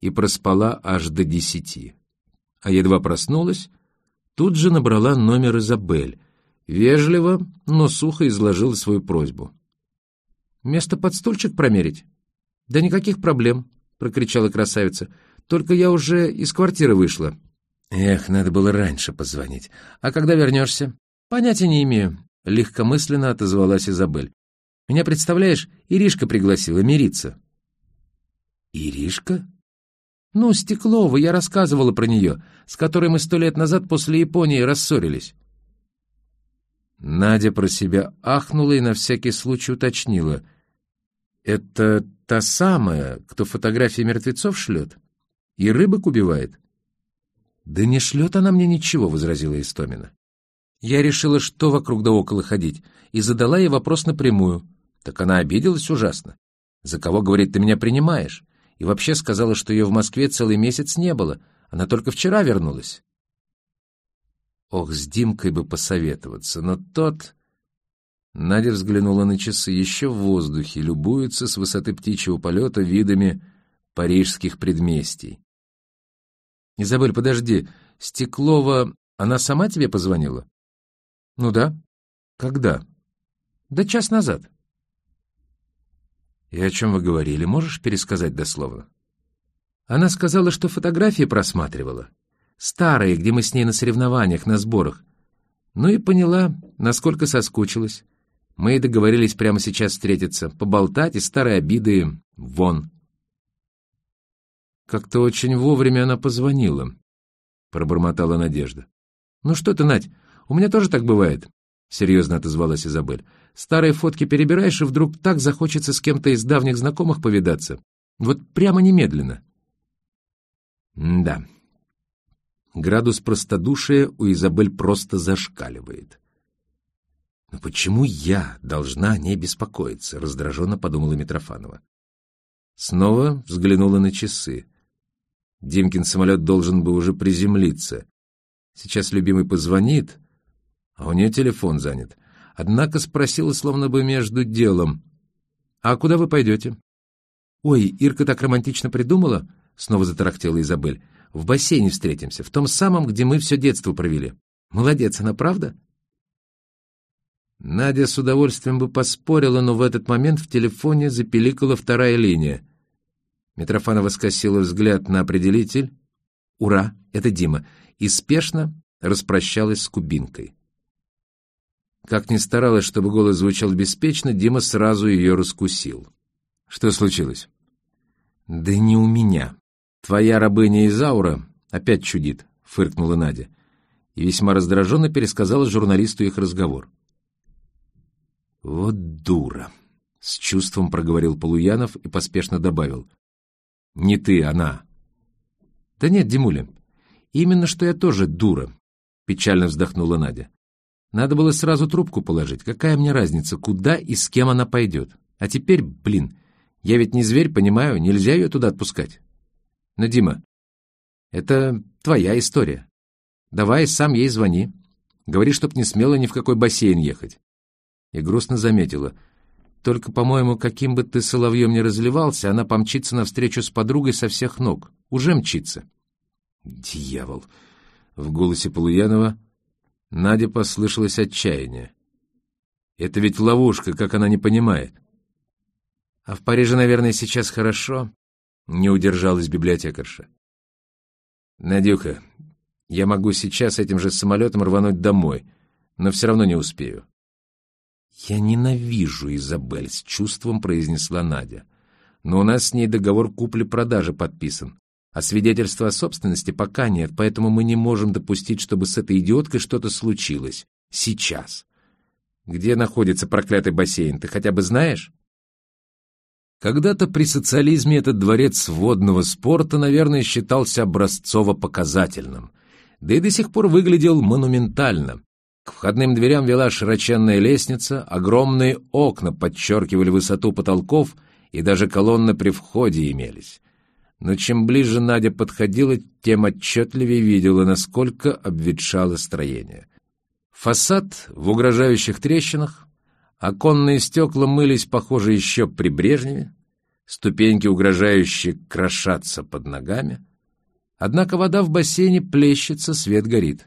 и проспала аж до десяти. А едва проснулась, тут же набрала номер Изабель, вежливо, но сухо изложила свою просьбу. «Место под стульчик промерить?» «Да никаких проблем», — прокричала красавица. «Только я уже из квартиры вышла». «Эх, надо было раньше позвонить. А когда вернешься?» «Понятия не имею», — легкомысленно отозвалась Изабель. «Меня, представляешь, Иришка пригласила мириться». «Иришка?» «Ну, Стеклова, я рассказывала про нее, с которой мы сто лет назад после Японии рассорились». Надя про себя ахнула и на всякий случай уточнила. «Это та самая, кто фотографии мертвецов шлет? И рыбок убивает?» «Да не шлет она мне ничего», — возразила Истомина. Я решила, что вокруг да около ходить, и задала ей вопрос напрямую. Так она обиделась ужасно. «За кого, говорит, ты меня принимаешь?» И вообще сказала, что ее в Москве целый месяц не было. Она только вчера вернулась. Ох, с Димкой бы посоветоваться, но тот... Надя взглянула на часы еще в воздухе, любуется с высоты птичьего полета видами парижских предместий. «Изабель, подожди, Стеклова, она сама тебе позвонила?» «Ну да». «Когда?» «Да час назад». «И о чем вы говорили? Можешь пересказать дословно?» Она сказала, что фотографии просматривала. Старые, где мы с ней на соревнованиях, на сборах. Ну и поняла, насколько соскучилась. Мы и договорились прямо сейчас встретиться, поболтать и старые обиды вон. Как-то очень вовремя она позвонила, — пробормотала Надежда. «Ну что ты, Надь, у меня тоже так бывает», — серьезно отозвалась Изабель. «Старые фотки перебираешь, и вдруг так захочется с кем-то из давних знакомых повидаться. Вот прямо немедленно». М да. Градус простодушия у Изабель просто зашкаливает. «Но почему я должна о ней беспокоиться?» — раздраженно подумала Митрофанова. Снова взглянула на часы. Димкин самолет должен был уже приземлиться. Сейчас любимый позвонит, а у нее телефон занят. Однако спросила, словно бы между делом. «А куда вы пойдете?» «Ой, Ирка так романтично придумала», — снова затарахтела Изабель. «В бассейне встретимся, в том самом, где мы все детство провели. Молодец она, правда?» Надя с удовольствием бы поспорила, но в этот момент в телефоне запеликала вторая линия. Митрофанова скосила взгляд на определитель. «Ура, это Дима!» и спешно распрощалась с кубинкой. Как ни старалась, чтобы голос звучал беспечно, Дима сразу ее раскусил. «Что случилось?» «Да не у меня. Твоя рабыня Изаура опять чудит», — фыркнула Надя. И весьма раздраженно пересказала журналисту их разговор. «Вот дура!» — с чувством проговорил Полуянов и поспешно добавил. «Не ты, она». «Да нет, Димуля, именно что я тоже дура», — печально вздохнула Надя. Надо было сразу трубку положить. Какая мне разница, куда и с кем она пойдет? А теперь, блин, я ведь не зверь, понимаю, нельзя ее туда отпускать. Но, Дима, это твоя история. Давай сам ей звони. Говори, чтоб не смело ни в какой бассейн ехать. И грустно заметила. Только, по-моему, каким бы ты соловьем ни разливался, она помчится навстречу с подругой со всех ног. Уже мчится. Дьявол! В голосе Полуянова Наде послышалось отчаяние. Это ведь ловушка, как она не понимает. А в Париже, наверное, сейчас хорошо, не удержалась библиотекарша. Надюха, я могу сейчас этим же самолетом рвануть домой, но все равно не успею. Я ненавижу Изабель, с чувством произнесла Надя. Но у нас с ней договор купли-продажи подписан. А свидетельства о собственности пока нет, поэтому мы не можем допустить, чтобы с этой идиоткой что-то случилось. Сейчас. Где находится проклятый бассейн, ты хотя бы знаешь? Когда-то при социализме этот дворец водного спорта, наверное, считался образцово-показательным, да и до сих пор выглядел монументально. К входным дверям вела широченная лестница, огромные окна подчеркивали высоту потолков, и даже колонны при входе имелись но чем ближе Надя подходила, тем отчетливее видела, насколько обветшало строение. Фасад в угрожающих трещинах, оконные стекла мылись, похоже, еще при Брежневе, Ступеньки угрожающе крошатся под ногами. Однако вода в бассейне плещется, свет горит.